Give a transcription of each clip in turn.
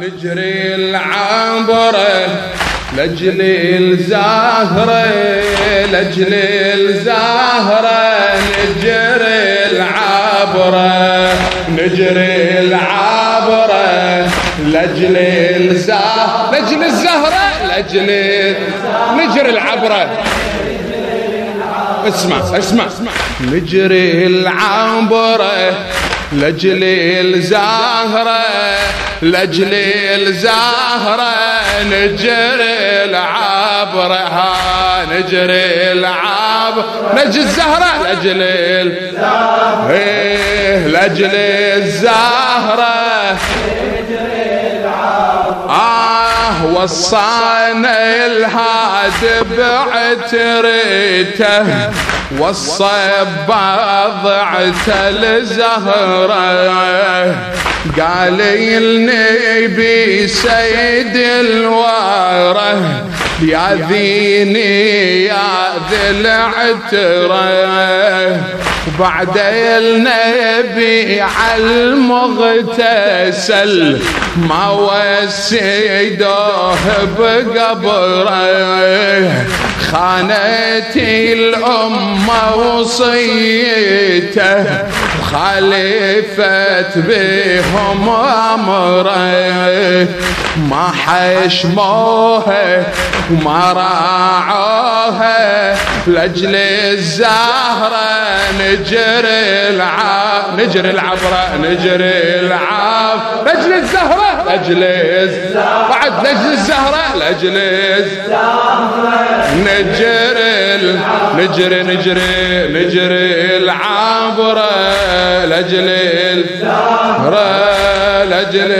نجري العبرة لجل الزهرة لجل الزهرة نجري العبرة نجري العبرة لجل الزهرة لجل الزهرة لجل نجري العبرة اسمع اسمع نجري العبرة لجل الزهرة لجل الزهرة نجري العبرة نجري العبرة نجي الزهرة لجل إيه لجل الزهرة. وصانا الهاد بعتريته وصى بضعته الزهرة قال النبي سيد الواره يا ذيني يا ذي العتره وبعد النبي على المغتسل ما وسيدوه بقبره. خانتي الأمة وصيته خالفت بهم أمره. ما حشموها وما راعوها لأجل الزهرة نجري الع نجري العبرة نجري العب لأجل الزهرة لأجل بعد لأجل الزهرة لأجل نجري نجري نجري نجري العبرة لأجل الزهرة لأجل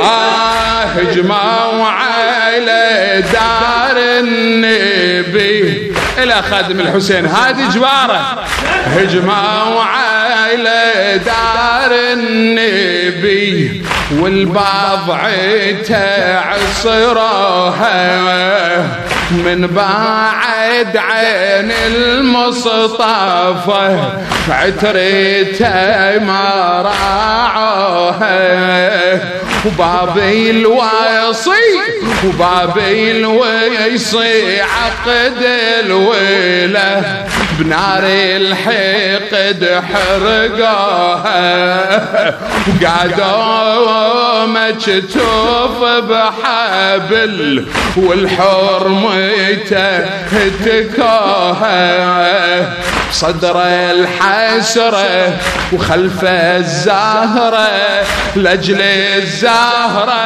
آه هجموا على دار النبي. إلى خادم الحسين. هذه جواره. هجموا على دار النبي. والبعض عيته عصروها من بعد عين المصطفى عتريته ما راعوها. وبابي الويصي وبابي الويصي عقد الويلة. بنار الحقد حرقوها وقعدوا مكتوف بحبل والحور ميتة هتكوها صدر الحسرة وخلف الزهرة لأجل الزهرة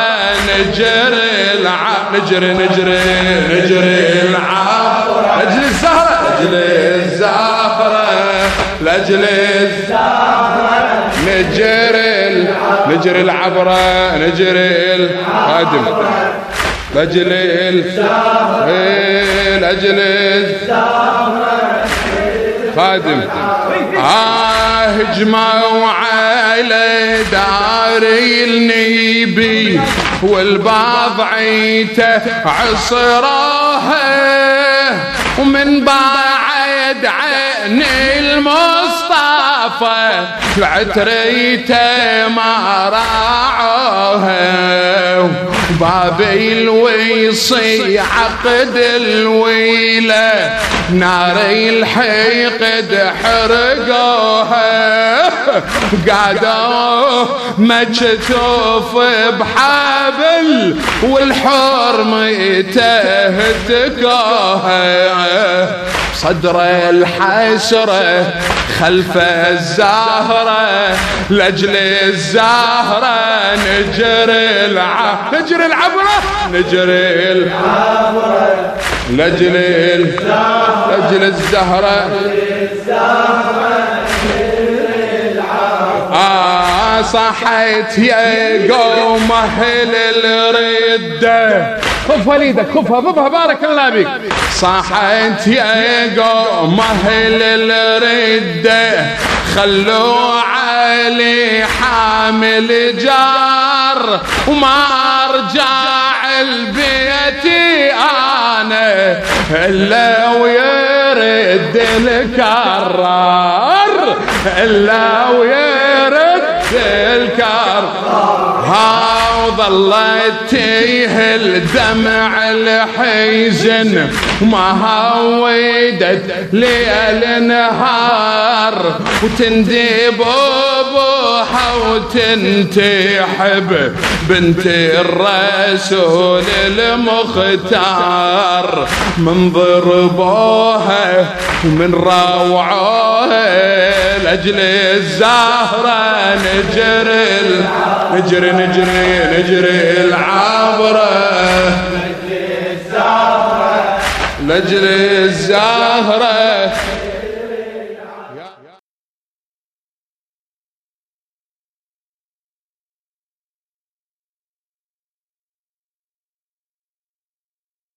نجري الع نجري نجري نجري العب لأجل الزهرة. الزهرة نجري نجري العبرة نجري الزهرة لأجل الزهرة خادم آه هجموا على دار النبي والبعض عيته عصراها ومن بعد عين المصطفى العتريته ما راعوها بابي الويصي عقد الويله نار الحقد حرقوها قعدوا مكتوف بحبل والحرمته صدر الحسرة خلف الزهرة لأجل الزهرة نجري الع... نجري العبرة نجري العبرة لأجل لأجل الزهرة آه صحيت يا قوم أهل الردة. خف وليدك خفها خفها بارك الله بك صحيت يا قوم أهل الردة خلوا علي حامل جار وما أرجع البيتي أنا إلا ويرد الكرار إلا ويرد وظلت تيهل دمع الحزن. وما هودت ليل نهار. وتندب ابوها وتنتحب بنت الرسول المختار. من ضربوها ومن روعوها لأجل الزهرة نجري نجري نجري نجري العبره لاجل الزهره